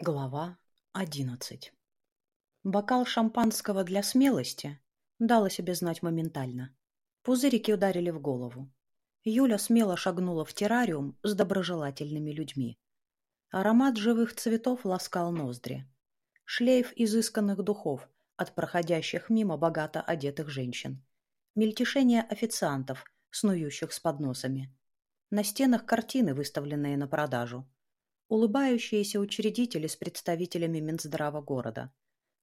Глава одиннадцать Бокал шампанского для смелости дал о себе знать моментально. Пузырики ударили в голову. Юля смело шагнула в террариум с доброжелательными людьми. Аромат живых цветов ласкал ноздри. Шлейф изысканных духов от проходящих мимо богато одетых женщин. Мельтешение официантов, снующих с подносами. На стенах картины, выставленные на продажу улыбающиеся учредители с представителями Минздрава города.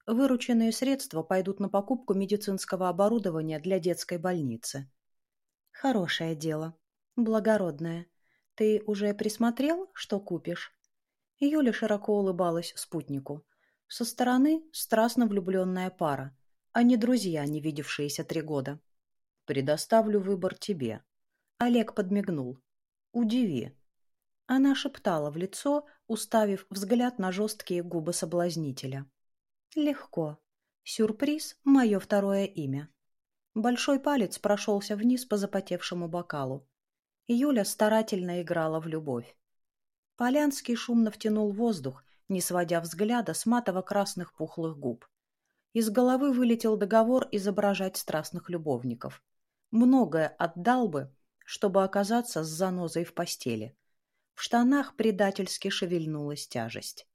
Вырученные средства пойдут на покупку медицинского оборудования для детской больницы. Хорошее дело. Благородное. Ты уже присмотрел, что купишь? Юля широко улыбалась спутнику. Со стороны страстно влюбленная пара, а не друзья, не видевшиеся три года. «Предоставлю выбор тебе». Олег подмигнул. «Удиви. Она шептала в лицо, уставив взгляд на жесткие губы соблазнителя. «Легко. Сюрприз — мое второе имя». Большой палец прошелся вниз по запотевшему бокалу. Юля старательно играла в любовь. Полянский шумно втянул воздух, не сводя взгляда с матово-красных пухлых губ. Из головы вылетел договор изображать страстных любовников. Многое отдал бы, чтобы оказаться с занозой в постели. В штанах предательски шевельнулась тяжесть.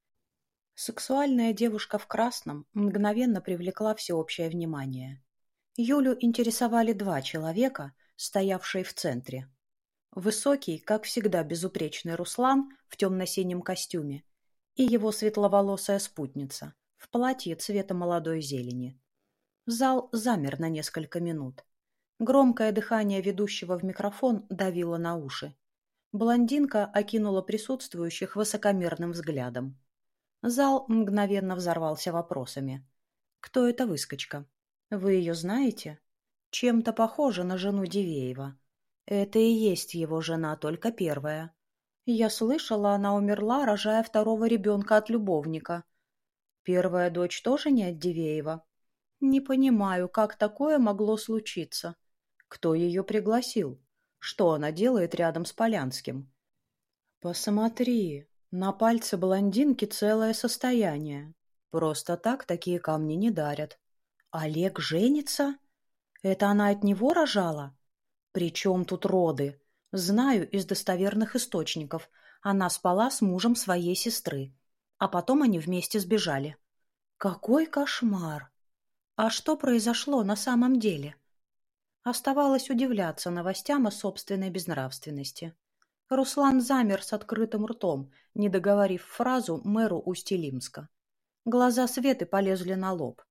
Сексуальная девушка в красном мгновенно привлекла всеобщее внимание. Юлю интересовали два человека, стоявшие в центре. Высокий, как всегда безупречный Руслан в темно-синем костюме и его светловолосая спутница в платье цвета молодой зелени. Зал замер на несколько минут. Громкое дыхание ведущего в микрофон давило на уши. Блондинка окинула присутствующих высокомерным взглядом. Зал мгновенно взорвался вопросами. «Кто эта выскочка? Вы ее знаете? Чем-то похожа на жену Дивеева. Это и есть его жена, только первая. Я слышала, она умерла, рожая второго ребенка от любовника. Первая дочь тоже не от Дивеева. Не понимаю, как такое могло случиться. Кто ее пригласил? Что она делает рядом с Полянским? Посмотри, на пальце блондинки целое состояние. Просто так такие камни не дарят. Олег женится? Это она от него рожала? Причем тут роды? Знаю из достоверных источников. Она спала с мужем своей сестры. А потом они вместе сбежали. Какой кошмар! А что произошло на самом деле? Оставалось удивляться новостям о собственной безнравственности. Руслан замер с открытым ртом, не договорив фразу мэру Устилимска. Глаза Светы полезли на лоб.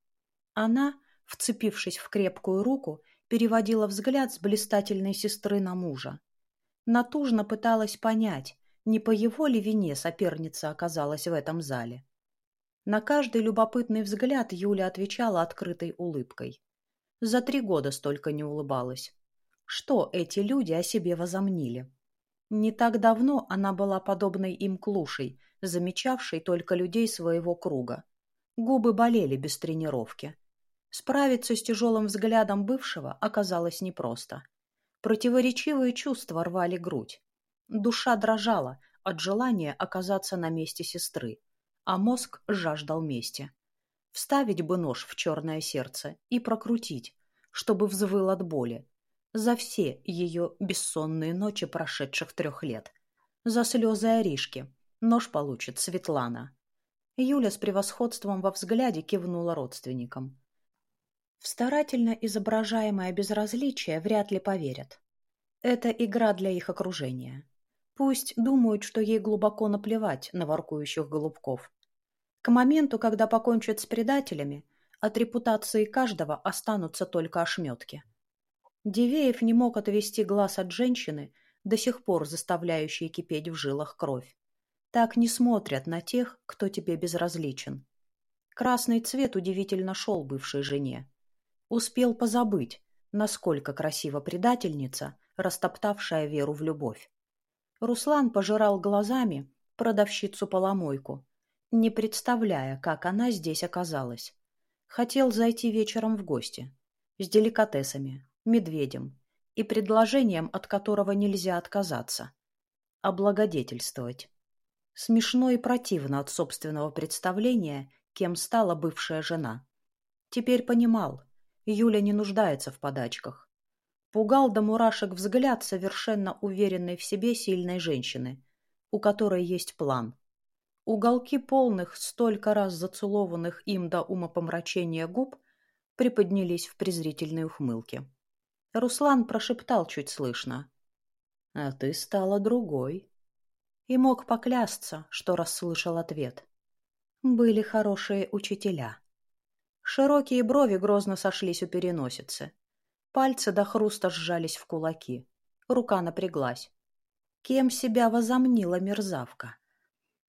Она, вцепившись в крепкую руку, переводила взгляд с блистательной сестры на мужа. Натужно пыталась понять, не по его ли вине соперница оказалась в этом зале. На каждый любопытный взгляд Юля отвечала открытой улыбкой. За три года столько не улыбалась. Что эти люди о себе возомнили? Не так давно она была подобной им клушей, замечавшей только людей своего круга. Губы болели без тренировки. Справиться с тяжелым взглядом бывшего оказалось непросто. Противоречивые чувства рвали грудь. Душа дрожала от желания оказаться на месте сестры, а мозг жаждал мести. Вставить бы нож в черное сердце и прокрутить, чтобы взвыл от боли. За все ее бессонные ночи прошедших трех лет. За слезы Аришки. Нож получит Светлана. Юля с превосходством во взгляде кивнула родственникам. В старательно изображаемое безразличие вряд ли поверят. Это игра для их окружения. Пусть думают, что ей глубоко наплевать на воркующих голубков. К моменту, когда покончат с предателями, от репутации каждого останутся только ошметки. Дивеев не мог отвести глаз от женщины, до сих пор заставляющей кипеть в жилах кровь. Так не смотрят на тех, кто тебе безразличен. Красный цвет удивительно шел бывшей жене. Успел позабыть, насколько красива предательница, растоптавшая веру в любовь. Руслан пожирал глазами продавщицу-поломойку, не представляя, как она здесь оказалась. Хотел зайти вечером в гости. С деликатесами, медведем и предложением, от которого нельзя отказаться. Облагодетельствовать. Смешно и противно от собственного представления, кем стала бывшая жена. Теперь понимал, Юля не нуждается в подачках. Пугал до мурашек взгляд совершенно уверенной в себе сильной женщины, у которой есть план. Уголки полных, столько раз зацелованных им до умопомрачения губ приподнялись в презрительной ухмылке. Руслан прошептал чуть слышно. «А ты стала другой». И мог поклясться, что расслышал ответ. Были хорошие учителя. Широкие брови грозно сошлись у переносицы. Пальцы до хруста сжались в кулаки. Рука напряглась. Кем себя возомнила мерзавка?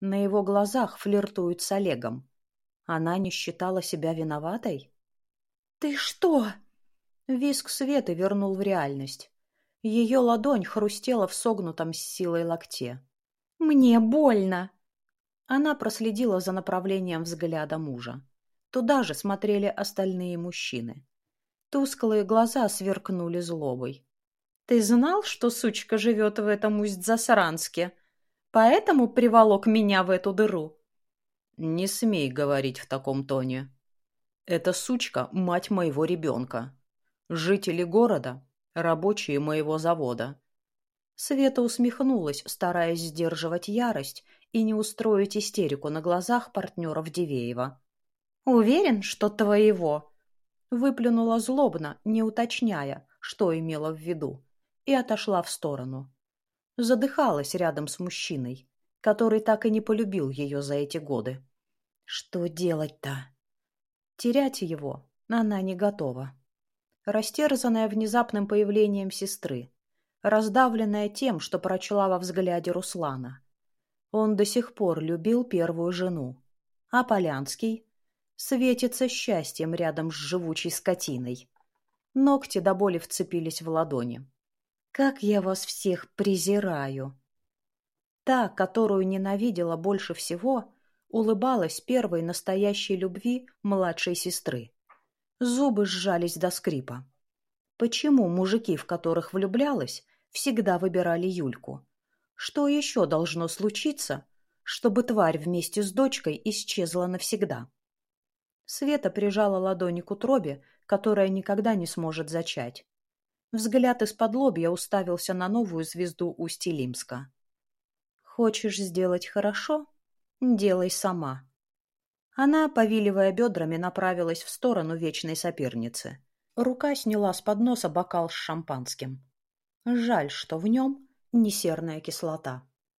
На его глазах флиртует с Олегом. Она не считала себя виноватой? «Ты что?» Виск Светы вернул в реальность. Ее ладонь хрустела в согнутом с силой локте. «Мне больно!» Она проследила за направлением взгляда мужа. Туда же смотрели остальные мужчины. Тусклые глаза сверкнули злобой. «Ты знал, что сучка живет в этом усть-засранске? Поэтому приволок меня в эту дыру?» «Не смей говорить в таком тоне. Эта сучка — мать моего ребенка. Жители города — рабочие моего завода». Света усмехнулась, стараясь сдерживать ярость и не устроить истерику на глазах партнеров Дивеева. «Уверен, что твоего?» Выплюнула злобно, не уточняя, что имела в виду, и отошла в сторону. Задыхалась рядом с мужчиной, который так и не полюбил ее за эти годы. Что делать-то? Терять его она не готова. Растерзанная внезапным появлением сестры, раздавленная тем, что прочла во взгляде Руслана. Он до сих пор любил первую жену, а Полянский светится счастьем рядом с живучей скотиной. Ногти до боли вцепились в ладони. «Как я вас всех презираю!» Та, которую ненавидела больше всего, улыбалась первой настоящей любви младшей сестры. Зубы сжались до скрипа. Почему мужики, в которых влюблялась, всегда выбирали Юльку? Что еще должно случиться, чтобы тварь вместе с дочкой исчезла навсегда? Света прижала ладони к утробе, которая никогда не сможет зачать. Взгляд из-под лобья уставился на новую звезду Усть-Илимска. «Хочешь сделать хорошо? Делай сама». Она, повиливая бедрами, направилась в сторону вечной соперницы. Рука сняла с подноса бокал с шампанским. Жаль, что в нем не серная кислота.